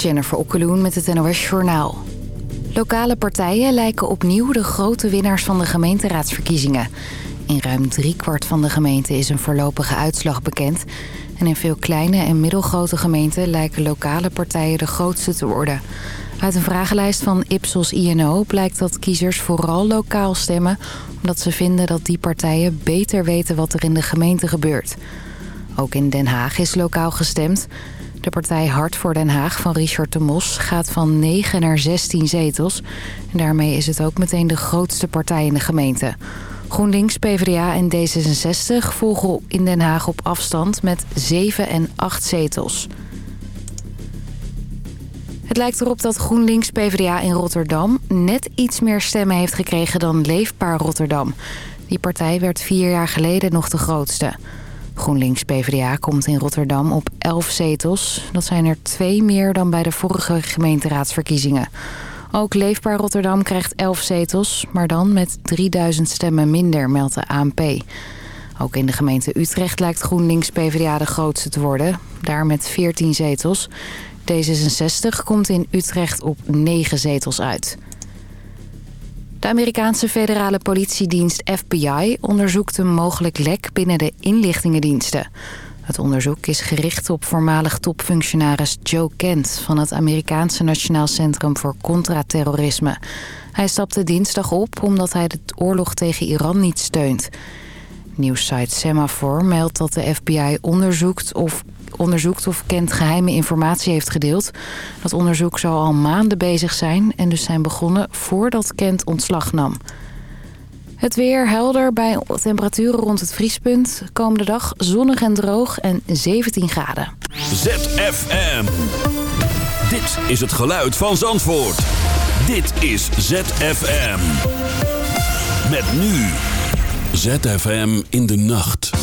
Jennifer Okkeloen met het NOS Journaal. Lokale partijen lijken opnieuw de grote winnaars van de gemeenteraadsverkiezingen. In ruim driekwart van de gemeenten is een voorlopige uitslag bekend. En in veel kleine en middelgrote gemeenten lijken lokale partijen de grootste te worden. Uit een vragenlijst van Ipsos INO blijkt dat kiezers vooral lokaal stemmen... omdat ze vinden dat die partijen beter weten wat er in de gemeente gebeurt. Ook in Den Haag is lokaal gestemd... De partij Hart voor Den Haag van Richard de Mos gaat van 9 naar 16 zetels. En daarmee is het ook meteen de grootste partij in de gemeente. GroenLinks, PvdA en D66 volgen in Den Haag op afstand met 7 en 8 zetels. Het lijkt erop dat GroenLinks PvdA in Rotterdam net iets meer stemmen heeft gekregen dan Leefbaar Rotterdam. Die partij werd vier jaar geleden nog de grootste. GroenLinks-PVDA komt in Rotterdam op 11 zetels. Dat zijn er twee meer dan bij de vorige gemeenteraadsverkiezingen. Ook Leefbaar Rotterdam krijgt 11 zetels, maar dan met 3000 stemmen minder, meldt de ANP. Ook in de gemeente Utrecht lijkt GroenLinks-PVDA de grootste te worden. Daar met 14 zetels. D66 komt in Utrecht op 9 zetels uit. De Amerikaanse federale politiedienst FBI onderzoekt een mogelijk lek binnen de inlichtingendiensten. Het onderzoek is gericht op voormalig topfunctionaris Joe Kent... van het Amerikaanse Nationaal Centrum voor Contraterrorisme. Hij stapte dinsdag op omdat hij de oorlog tegen Iran niet steunt. Nieuwssite Semaphore meldt dat de FBI onderzoekt of onderzoekt of Kent geheime informatie heeft gedeeld. Dat onderzoek zou al maanden bezig zijn en dus zijn begonnen voordat Kent ontslag nam. Het weer helder bij temperaturen rond het vriespunt. Komende dag zonnig en droog en 17 graden. ZFM. Dit is het geluid van Zandvoort. Dit is ZFM. Met nu. ZFM in de nacht.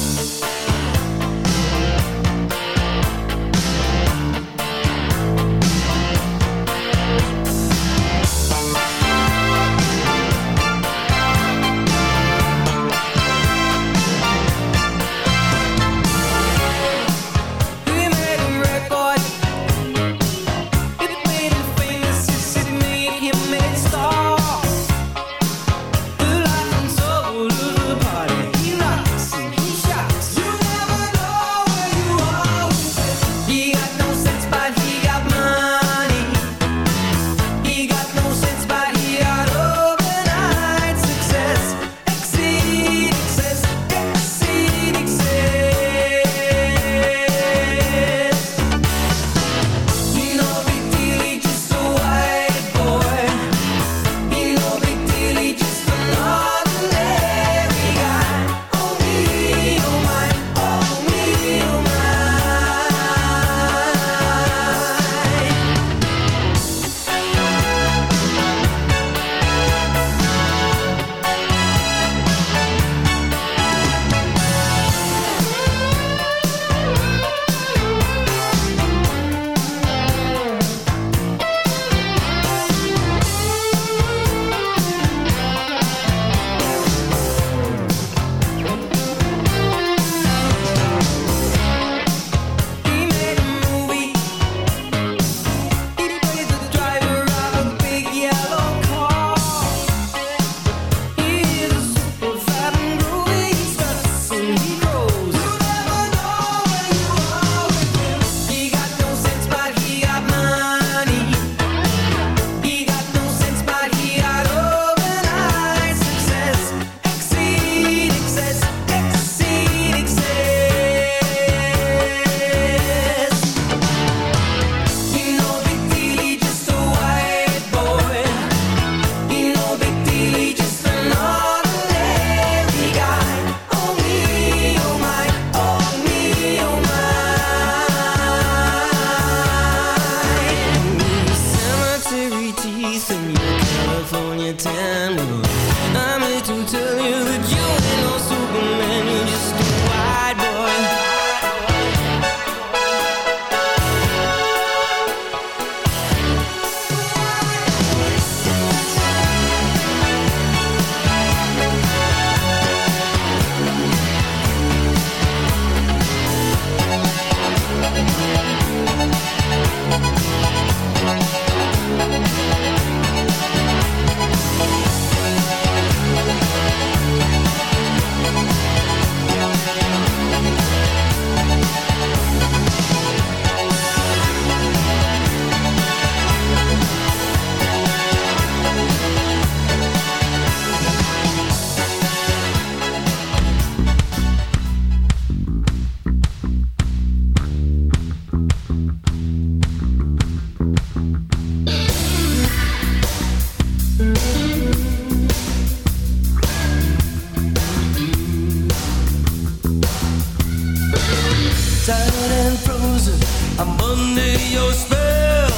tired and frozen. I'm under your spell.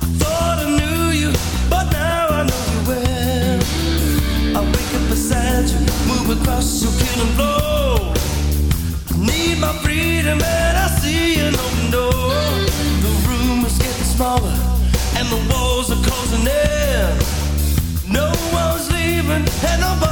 I thought I knew you, but now I know you well. I wake up beside you, move across your killing floor. I need my freedom, and I see an open door. The room is getting smaller, and the walls are closing in. No one's leaving, and nobody.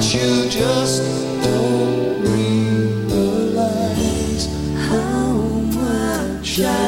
shine. Yeah.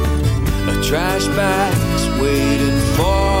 Trash bag's waiting for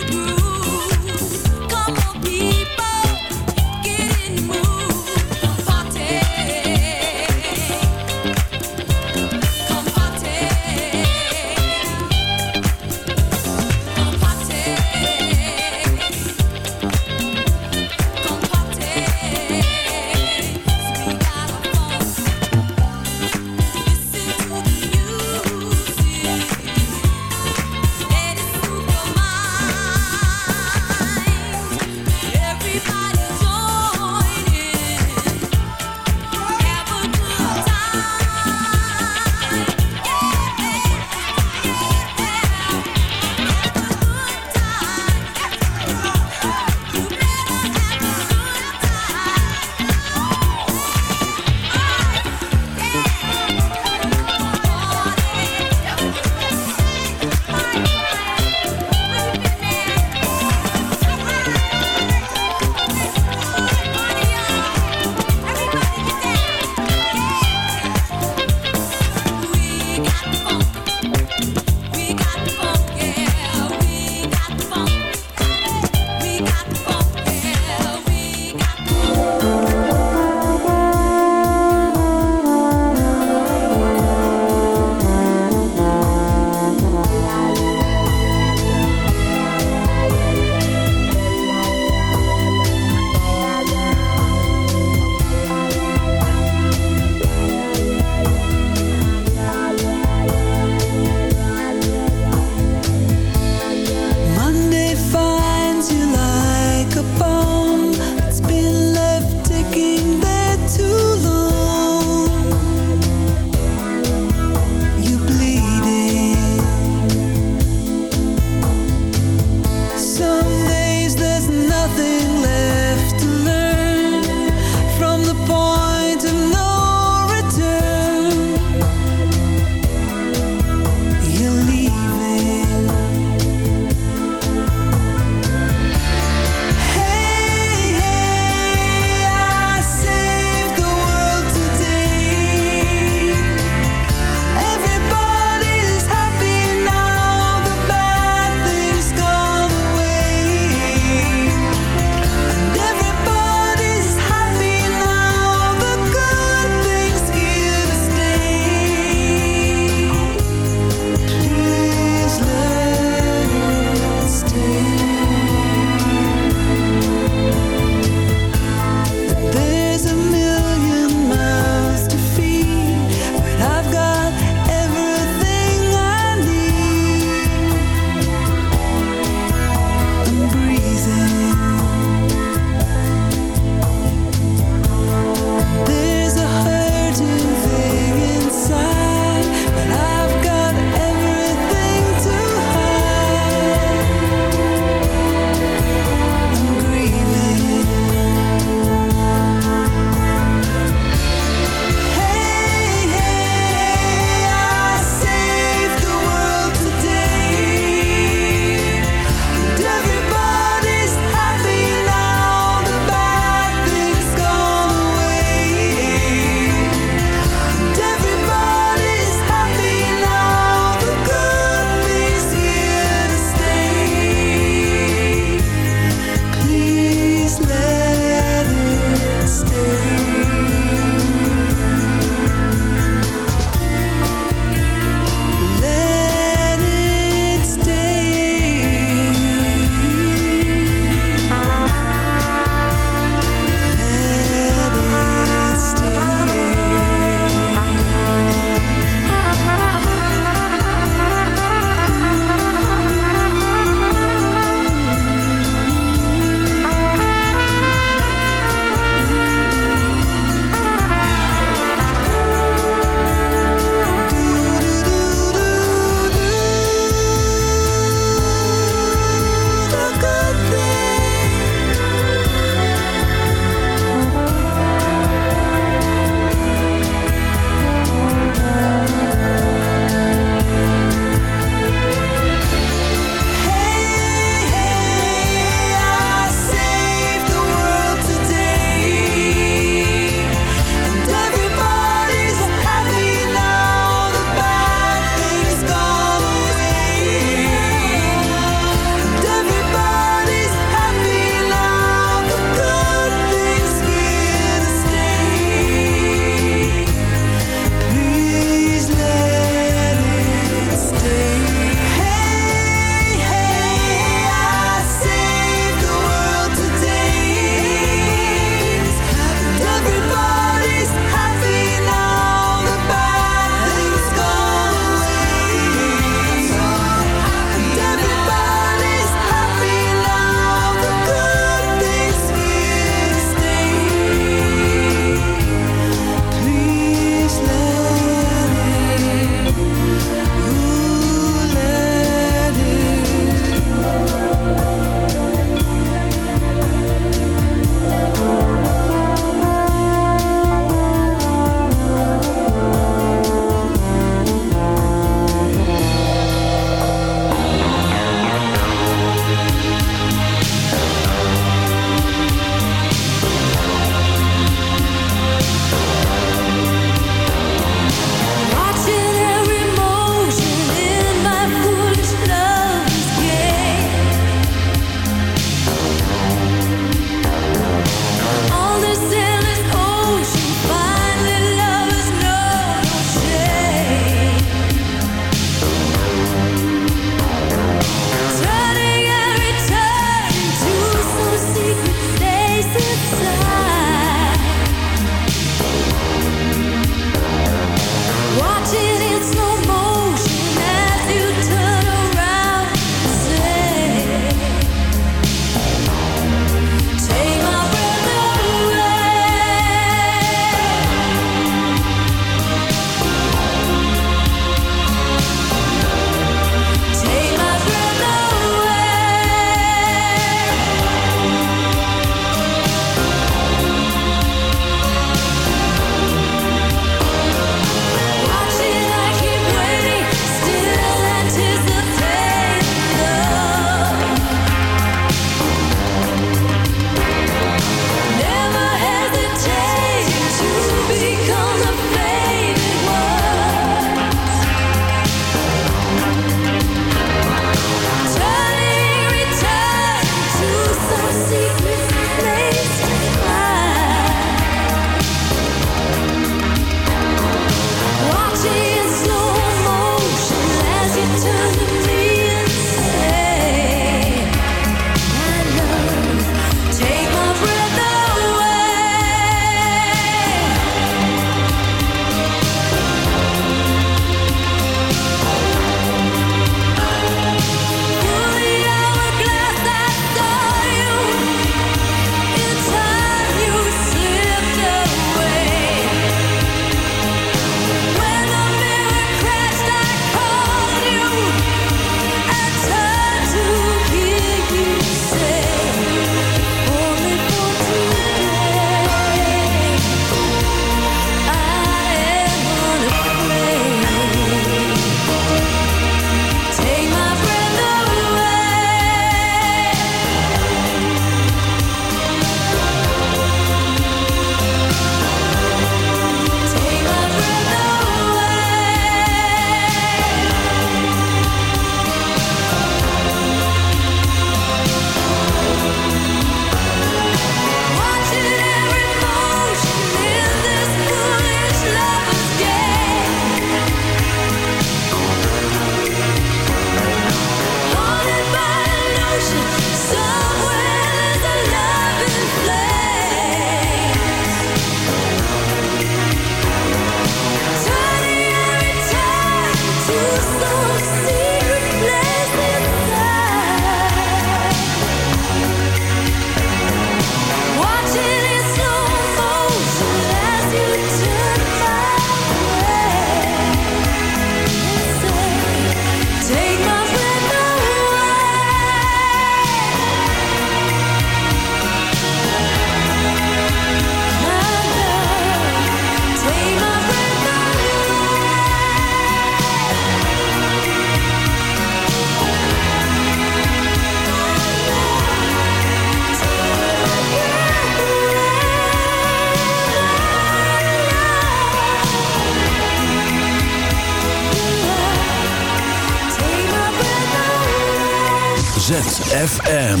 ZFM.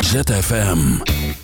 ZFM.